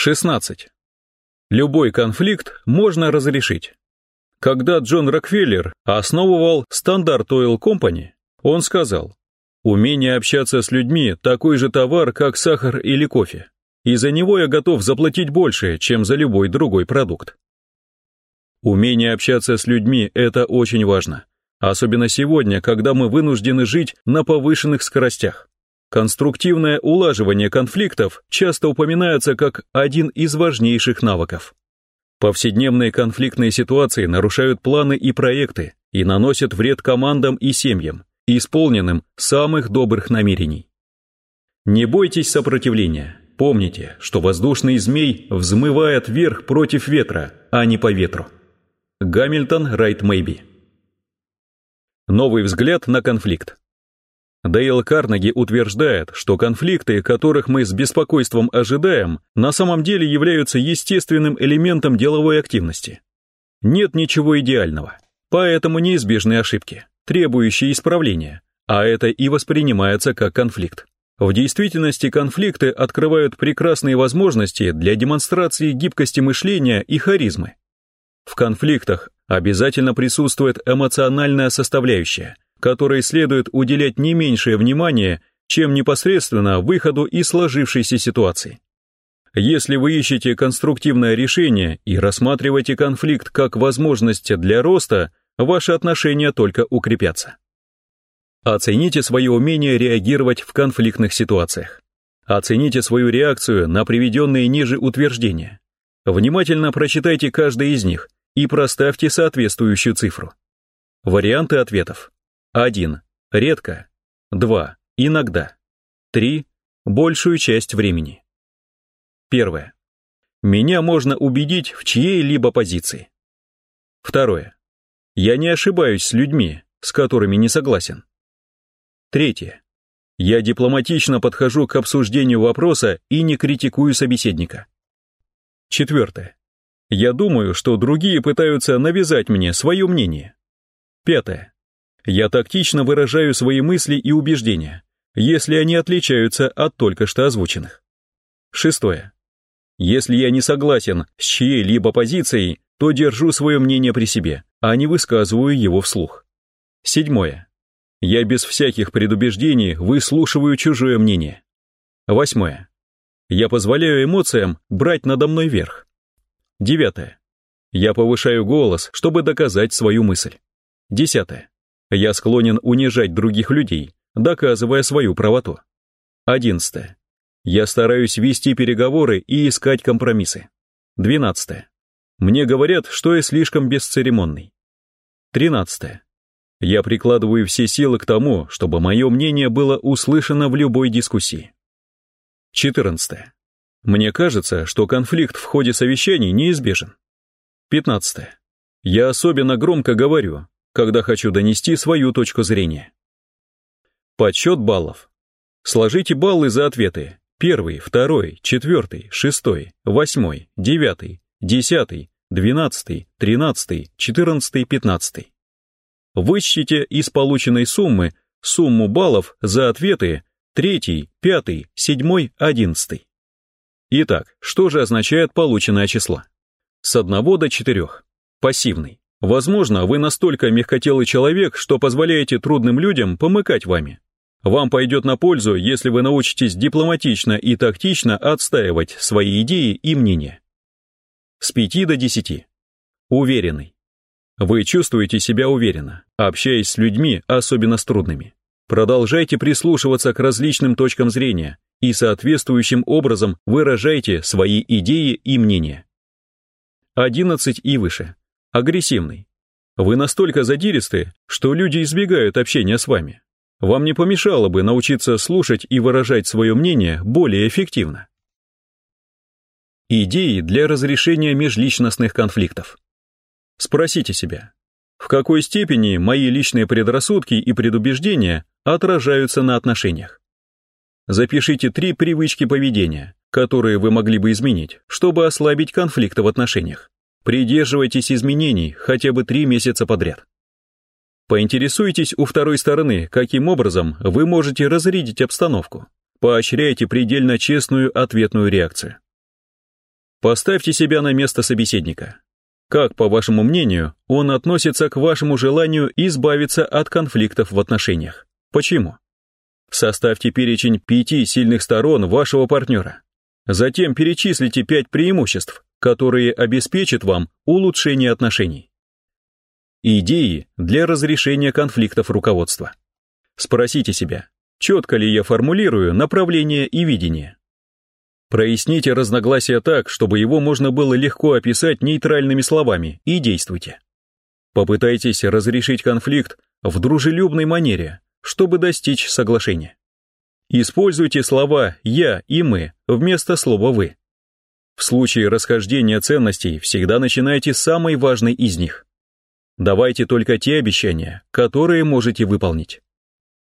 16. Любой конфликт можно разрешить. Когда Джон Рокфеллер основывал Standard Oil Company, он сказал, «Умение общаться с людьми – такой же товар, как сахар или кофе, и за него я готов заплатить больше, чем за любой другой продукт». Умение общаться с людьми – это очень важно, особенно сегодня, когда мы вынуждены жить на повышенных скоростях. Конструктивное улаживание конфликтов часто упоминается как один из важнейших навыков. Повседневные конфликтные ситуации нарушают планы и проекты и наносят вред командам и семьям, исполненным самых добрых намерений. Не бойтесь сопротивления. Помните, что воздушный змей взмывает вверх против ветра, а не по ветру. Гамильтон Райт Мэйби. Новый взгляд на конфликт. Дейл Карнеги утверждает, что конфликты, которых мы с беспокойством ожидаем, на самом деле являются естественным элементом деловой активности. Нет ничего идеального, поэтому неизбежны ошибки, требующие исправления, а это и воспринимается как конфликт. В действительности конфликты открывают прекрасные возможности для демонстрации гибкости мышления и харизмы. В конфликтах обязательно присутствует эмоциональная составляющая – которой следует уделять не меньшее внимание, чем непосредственно выходу из сложившейся ситуации. Если вы ищете конструктивное решение и рассматриваете конфликт как возможность для роста, ваши отношения только укрепятся. Оцените свое умение реагировать в конфликтных ситуациях. Оцените свою реакцию на приведенные ниже утверждения. Внимательно прочитайте каждое из них и проставьте соответствующую цифру. Варианты ответов. 1. Редко. 2. Иногда. 3. Большую часть времени. Первое. Меня можно убедить в чьей-либо позиции. Второе. Я не ошибаюсь с людьми, с которыми не согласен. Третье. Я дипломатично подхожу к обсуждению вопроса и не критикую собеседника. Четвертое. Я думаю, что другие пытаются навязать мне свое мнение. Пятое. Я тактично выражаю свои мысли и убеждения, если они отличаются от только что озвученных. Шестое. Если я не согласен с чьей-либо позицией, то держу свое мнение при себе, а не высказываю его вслух. Седьмое. Я без всяких предубеждений выслушиваю чужое мнение. Восьмое. Я позволяю эмоциям брать надо мной верх. Девятое. Я повышаю голос, чтобы доказать свою мысль. Десятое. Я склонен унижать других людей, доказывая свою правоту. 11. Я стараюсь вести переговоры и искать компромиссы. 12. Мне говорят, что я слишком бесцеремонный. 13. Я прикладываю все силы к тому, чтобы мое мнение было услышано в любой дискуссии. 14. Мне кажется, что конфликт в ходе совещаний неизбежен. 15. Я особенно громко говорю, когда хочу донести свою точку зрения. Подсчет баллов. Сложите баллы за ответы. Первый, второй, четвертый, шестой, восьмой, девятый, десятый, двенадцатый, тринадцатый, четырнадцатый, пятнадцатый. Вычтите из полученной суммы сумму баллов за ответы третий, пятый, седьмой, одиннадцатый. Итак, что же означает полученное число? С одного до четырех. Пассивный. Возможно, вы настолько мягкотелый человек, что позволяете трудным людям помыкать вами. Вам пойдет на пользу, если вы научитесь дипломатично и тактично отстаивать свои идеи и мнения. С 5 до 10. Уверенный. Вы чувствуете себя уверенно, общаясь с людьми, особенно с трудными. Продолжайте прислушиваться к различным точкам зрения и соответствующим образом выражайте свои идеи и мнения. 11 и выше. Агрессивный. Вы настолько задиристы, что люди избегают общения с вами. Вам не помешало бы научиться слушать и выражать свое мнение более эффективно. Идеи для разрешения межличностных конфликтов. Спросите себя, в какой степени мои личные предрассудки и предубеждения отражаются на отношениях? Запишите три привычки поведения, которые вы могли бы изменить, чтобы ослабить конфликты в отношениях. Придерживайтесь изменений хотя бы три месяца подряд. Поинтересуйтесь у второй стороны, каким образом вы можете разрядить обстановку. Поощряйте предельно честную ответную реакцию. Поставьте себя на место собеседника. Как, по вашему мнению, он относится к вашему желанию избавиться от конфликтов в отношениях? Почему? Составьте перечень пяти сильных сторон вашего партнера. Затем перечислите пять преимуществ, которые обеспечат вам улучшение отношений. Идеи для разрешения конфликтов руководства. Спросите себя, четко ли я формулирую направление и видение. Проясните разногласия так, чтобы его можно было легко описать нейтральными словами и действуйте. Попытайтесь разрешить конфликт в дружелюбной манере, чтобы достичь соглашения. Используйте слова «я» и «мы» вместо слова «вы». В случае расхождения ценностей всегда начинайте с самой важной из них. Давайте только те обещания, которые можете выполнить.